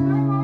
Bye-bye.